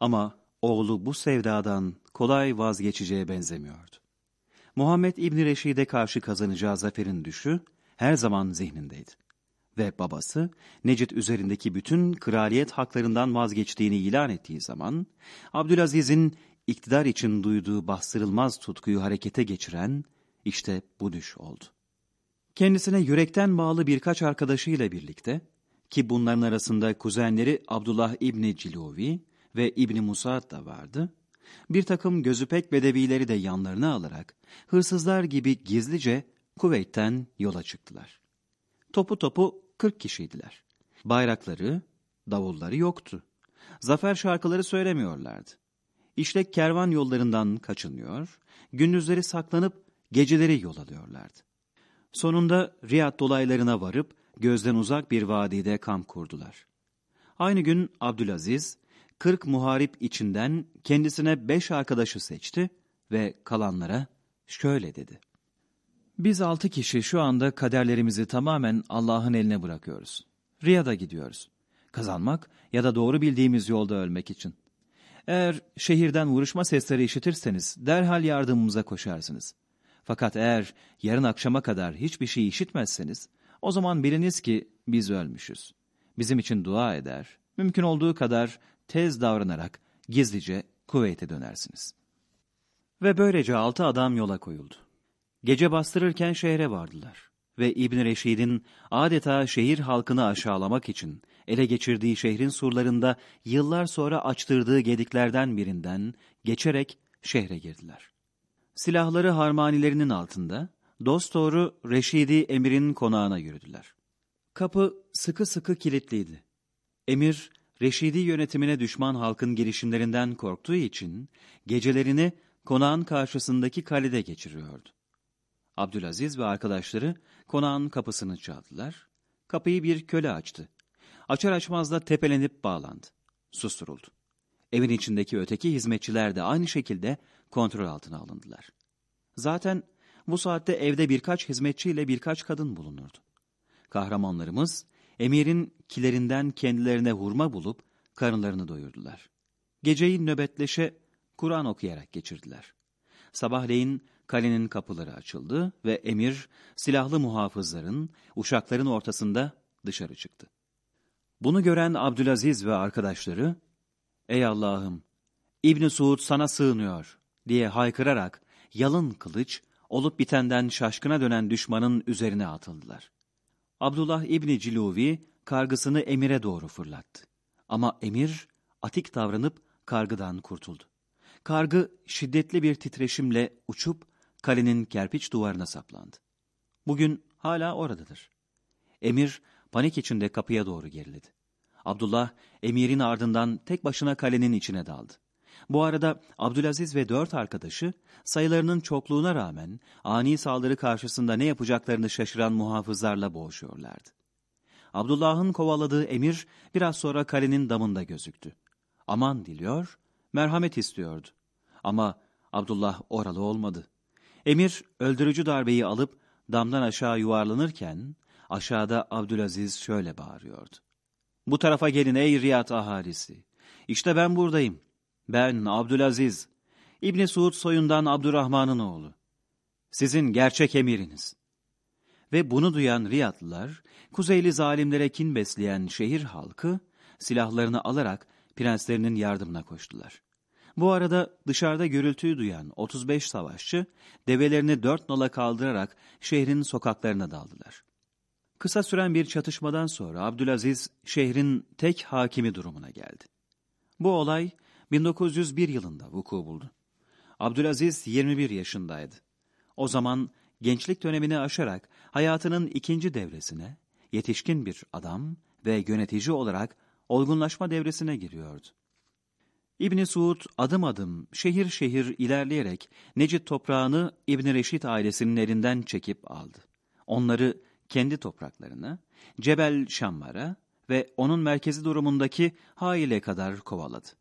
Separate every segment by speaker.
Speaker 1: Ama oğlu bu sevdadan kolay vazgeçeceğe benzemiyordu. Muhammed İbni Reşid'e karşı kazanacağı zaferin düşü her zaman zihnindeydi. Ve babası Necit üzerindeki bütün kraliyet haklarından vazgeçtiğini ilan ettiği zaman Abdülaziz'in iktidar için duyduğu bastırılmaz tutkuyu harekete geçiren işte bu düş oldu. Kendisine yürekten bağlı birkaç arkadaşıyla birlikte ki bunların arasında kuzenleri Abdullah İbni Cilovi ve İbni Musa'd da vardı, bir takım gözüpek bedevileri de yanlarına alarak hırsızlar gibi gizlice Kuveyt'ten yola çıktılar. Topu topu 40 kişiydiler. Bayrakları, davulları yoktu. Zafer şarkıları söylemiyorlardı. İşte kervan yollarından kaçınıyor, gündüzleri saklanıp geceleri yol alıyorlardı. Sonunda Riyad dolaylarına varıp gözden uzak bir vadide kamp kurdular. Aynı gün Abdülaziz, 40 muharip içinden kendisine beş arkadaşı seçti ve kalanlara şöyle dedi. Biz altı kişi şu anda kaderlerimizi tamamen Allah'ın eline bırakıyoruz. Riyad'a gidiyoruz. Kazanmak ya da doğru bildiğimiz yolda ölmek için. Eğer şehirden vuruşma sesleri işitirseniz derhal yardımımıza koşarsınız. Fakat eğer yarın akşama kadar hiçbir şey işitmezseniz o zaman biliniz ki biz ölmüşüz. Bizim için dua eder, mümkün olduğu kadar tez davranarak gizlice Kuveyt'e dönersiniz. Ve böylece altı adam yola koyuldu. Gece bastırırken şehre vardılar ve İbn Reşid'in adeta şehir halkını aşağılamak için ele geçirdiği şehrin surlarında yıllar sonra açtırdığı gediklerden birinden geçerek şehre girdiler. Silahları harmanilerinin altında dosdoğru Reşidi Emir'in konağına yürüdüler. Kapı sıkı sıkı kilitliydi. Emir, Reşidi yönetimine düşman halkın girişimlerinden korktuğu için gecelerini konağın karşısındaki kalede geçiriyordu. Abdülaziz ve arkadaşları konağın kapısını çaldılar. Kapıyı bir köle açtı. Açar açmaz da tepelenip bağlandı. Susturuldu. Evin içindeki öteki hizmetçiler de aynı şekilde kontrol altına alındılar. Zaten bu saatte evde birkaç hizmetçiyle birkaç kadın bulunurdu. Kahramanlarımız emirin kilerinden kendilerine hurma bulup karınlarını doyurdular. Geceyi nöbetleşe Kur'an okuyarak geçirdiler. Sabahleyin kalenin kapıları açıldı ve emir silahlı muhafızların, uşakların ortasında dışarı çıktı. Bunu gören Abdülaziz ve arkadaşları, ''Ey Allah'ım, İbn Suud sana sığınıyor.'' diye haykırarak yalın kılıç, olup bitenden şaşkına dönen düşmanın üzerine atıldılar. Abdullah İbni Ciluvi kargısını emire doğru fırlattı. Ama emir atik davranıp kargıdan kurtuldu. Kargı şiddetli bir titreşimle uçup kalenin kerpiç duvarına saplandı. Bugün hala oradadır. Emir panik içinde kapıya doğru geriledi. Abdullah emirin ardından tek başına kalenin içine daldı. Bu arada Abdülaziz ve dört arkadaşı sayılarının çokluğuna rağmen ani saldırı karşısında ne yapacaklarını şaşıran muhafızlarla boğuşuyorlardı. Abdullah'ın kovaladığı emir biraz sonra kalenin damında gözüktü. Aman diliyor, merhamet istiyordu. Ama Abdullah oralı olmadı. Emir öldürücü darbeyi alıp damdan aşağı yuvarlanırken aşağıda Abdülaziz şöyle bağırıyordu. Bu tarafa gelin ey Riyad ahalisi. İşte ben buradayım. Ben Abdülaziz, İbni Suud soyundan Abdurrahman'ın oğlu. Sizin gerçek emiriniz. Ve bunu duyan Riyadlılar, kuzeyli zalimlere kin besleyen şehir halkı, silahlarını alarak prenslerinin yardımına koştular. Bu arada dışarıda gürültüyü duyan 35 savaşçı, develerini dört nola kaldırarak şehrin sokaklarına daldılar. Kısa süren bir çatışmadan sonra Abdülaziz şehrin tek hakimi durumuna geldi. Bu olay 1901 yılında vuku buldu. Abdülaziz 21 yaşındaydı. O zaman gençlik dönemini aşarak hayatının ikinci devresine, yetişkin bir adam ve yönetici olarak olgunlaşma devresine giriyordu. İbni Suud adım adım şehir şehir ilerleyerek Necit toprağını İbni Reşit ailesinin elinden çekip aldı. Onları kendi topraklarına, Cebel Şammar'a ve onun merkezi durumundaki Hail'e kadar kovaladı.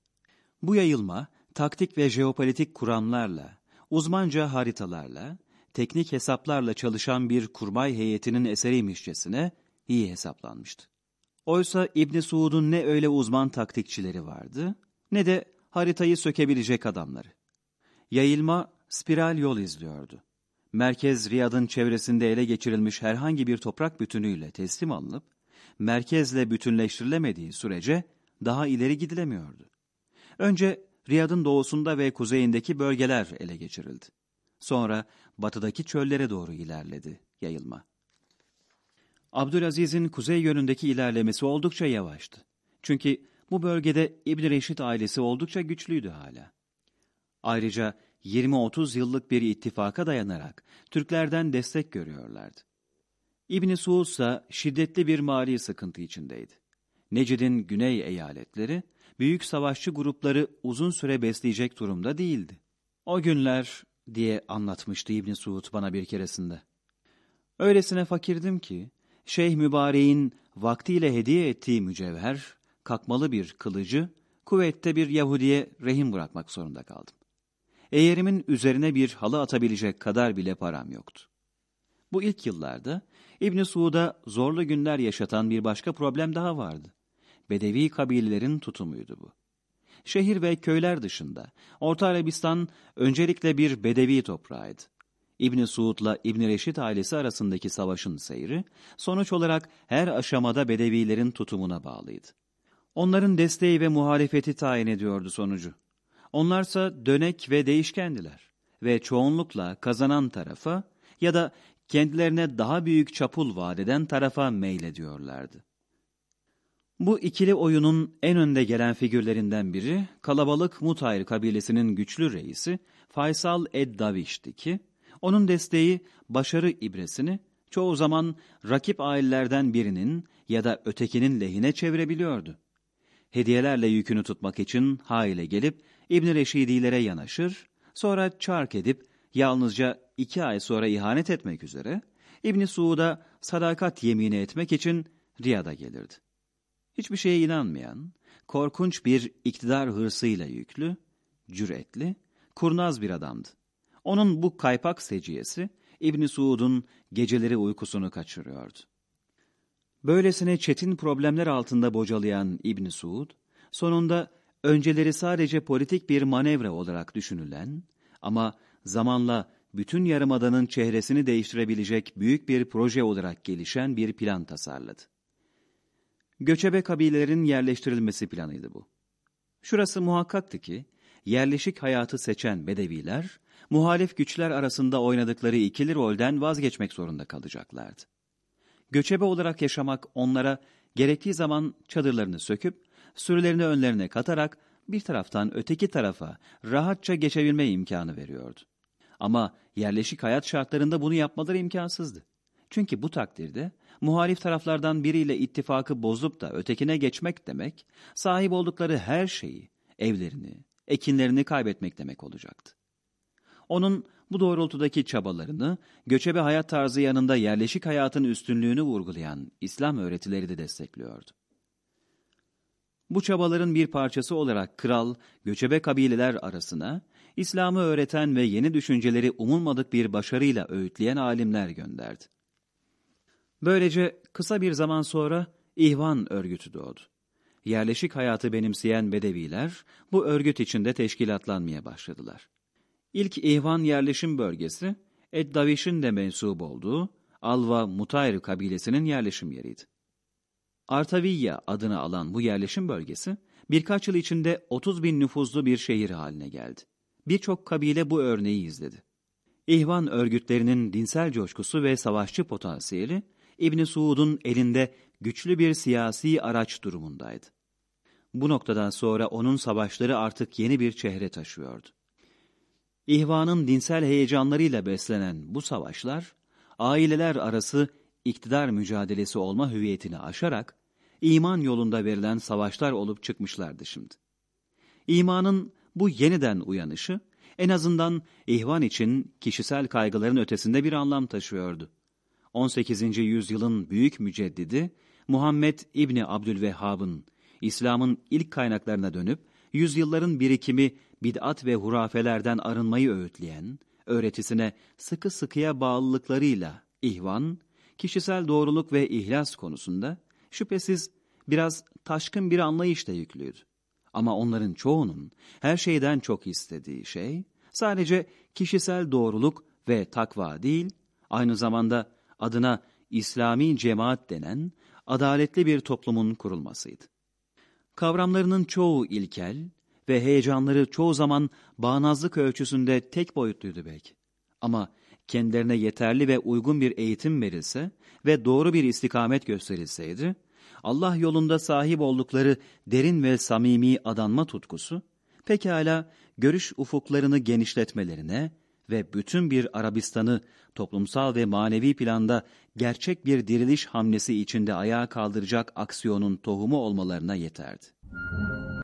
Speaker 1: Bu yayılma, taktik ve jeopolitik kuramlarla, uzmanca haritalarla, teknik hesaplarla çalışan bir kurmay heyetinin eseriymişçesine iyi hesaplanmıştı. Oysa İbn Suud'un ne öyle uzman taktikçileri vardı, ne de haritayı sökebilecek adamları. Yayılma spiral yol izliyordu. Merkez Riyad'ın çevresinde ele geçirilmiş herhangi bir toprak bütünüyle teslim alınıp, merkezle bütünleştirilemediği sürece daha ileri gidilemiyordu. Önce Riyad'ın doğusunda ve kuzeyindeki bölgeler ele geçirildi. Sonra batıdaki çöllere doğru ilerledi yayılma. Abdülaziz'in kuzey yönündeki ilerlemesi oldukça yavaştı. Çünkü bu bölgede İbn Reşit ailesi oldukça güçlüydü hala. Ayrıca 20-30 yıllık bir ittifaka dayanarak Türklerden destek görüyorlardı. İbni Suud ise şiddetli bir mali sıkıntı içindeydi. Necid'in güney eyaletleri, büyük savaşçı grupları uzun süre besleyecek durumda değildi. O günler diye anlatmıştı İbni Suud bana bir keresinde. Öylesine fakirdim ki, Şeyh Mübarek'in vaktiyle hediye ettiği mücevher, kakmalı bir kılıcı, kuvvette bir Yahudiye rehin bırakmak zorunda kaldım. Eğerimin üzerine bir halı atabilecek kadar bile param yoktu. Bu ilk yıllarda İbn Suud'a zorlu günler yaşatan bir başka problem daha vardı. Bedevi kabilelerin tutumuydu bu. Şehir ve köyler dışında Orta Arabistan öncelikle bir Bedevi toprağıydı. İbni Suud'la İbni Reşit ailesi arasındaki savaşın seyri, sonuç olarak her aşamada Bedevilerin tutumuna bağlıydı. Onların desteği ve muhalefeti tayin ediyordu sonucu. Onlarsa dönek ve değişkendiler ve çoğunlukla kazanan tarafa ya da kendilerine daha büyük çapul vadeden tarafa meylediyorlardı. Bu ikili oyunun en önde gelen figürlerinden biri kalabalık Mutayr kabilesinin güçlü reisi Faysal Ed-Daviş'ti ki, onun desteği başarı ibresini çoğu zaman rakip ailelerden birinin ya da ötekinin lehine çevirebiliyordu. Hediyelerle yükünü tutmak için haile gelip İbn Reşidilere yanaşır, sonra çark edip yalnızca iki ay sonra ihanet etmek üzere İbn Suud'a sadakat yemini etmek için Riyad'a gelirdi. Hiçbir şeye inanmayan, korkunç bir iktidar hırsıyla yüklü, cüretli, kurnaz bir adamdı. Onun bu kaypak seciyesi İbn Suud'un geceleri uykusunu kaçırıyordu. Böylesine çetin problemler altında bocalayan İbn Suud, sonunda önceleri sadece politik bir manevra olarak düşünülen ama zamanla bütün yarımadanın çehresini değiştirebilecek büyük bir proje olarak gelişen bir plan tasarladı. Göçebe kabilelerin yerleştirilmesi planıydı bu. Şurası muhakkaktı ki, yerleşik hayatı seçen Bedeviler, muhalif güçler arasında oynadıkları ikili rolden vazgeçmek zorunda kalacaklardı. Göçebe olarak yaşamak onlara gerektiği zaman çadırlarını söküp, sürülerini önlerine katarak bir taraftan öteki tarafa rahatça geçebilme imkanı veriyordu. Ama yerleşik hayat şartlarında bunu yapmaları imkansızdı. Çünkü bu takdirde muhalif taraflardan biriyle ittifakı bozup da ötekine geçmek demek, sahip oldukları her şeyi, evlerini, ekinlerini kaybetmek demek olacaktı. Onun bu doğrultudaki çabalarını, göçebe hayat tarzı yanında yerleşik hayatın üstünlüğünü vurgulayan İslam öğretileri de destekliyordu. Bu çabaların bir parçası olarak kral, göçebe kabileler arasına, İslam'ı öğreten ve yeni düşünceleri umulmadık bir başarıyla öğütleyen alimler gönderdi. Böylece kısa bir zaman sonra İhvan örgütü doğdu. Yerleşik hayatı benimseyen Bedeviler bu örgüt içinde teşkilatlanmaya başladılar. İlk İhvan yerleşim bölgesi Eddaviş'in de mensup olduğu Alva Mutayr kabilesinin yerleşim yeriydi. Artaviyya adını alan bu yerleşim bölgesi birkaç yıl içinde 30 bin nüfuzlu bir şehir haline geldi. Birçok kabile bu örneği izledi. İhvan örgütlerinin dinsel coşkusu ve savaşçı potansiyeli İbni Suud'un elinde güçlü bir siyasi araç durumundaydı. Bu noktadan sonra onun savaşları artık yeni bir çehre taşıyordu. İhvanın dinsel heyecanlarıyla beslenen bu savaşlar, aileler arası iktidar mücadelesi olma hüviyetini aşarak, iman yolunda verilen savaşlar olup çıkmışlardı şimdi. İmanın bu yeniden uyanışı, en azından ihvan için kişisel kaygıların ötesinde bir anlam taşıyordu. 18. yüzyılın büyük müceddidi Muhammed İbni Abdülvehhab'ın İslam'ın ilk kaynaklarına dönüp yüzyılların birikimi bid'at ve hurafelerden arınmayı öğütleyen, öğretisine sıkı sıkıya bağlılıklarıyla ihvan, kişisel doğruluk ve ihlas konusunda şüphesiz biraz taşkın bir anlayışla yüklüydü. Ama onların çoğunun her şeyden çok istediği şey sadece kişisel doğruluk ve takva değil, aynı zamanda adına İslami cemaat denen adaletli bir toplumun kurulmasıydı. Kavramlarının çoğu ilkel ve heyecanları çoğu zaman bağnazlık ölçüsünde tek boyutluydu belki. Ama kendilerine yeterli ve uygun bir eğitim verilse ve doğru bir istikamet gösterilseydi, Allah yolunda sahip oldukları derin ve samimi adanma tutkusu, pekala görüş ufuklarını genişletmelerine ve bütün bir Arabistan'ı toplumsal ve manevi planda gerçek bir diriliş hamlesi içinde ayağa kaldıracak aksiyonun tohumu olmalarına yeterdi.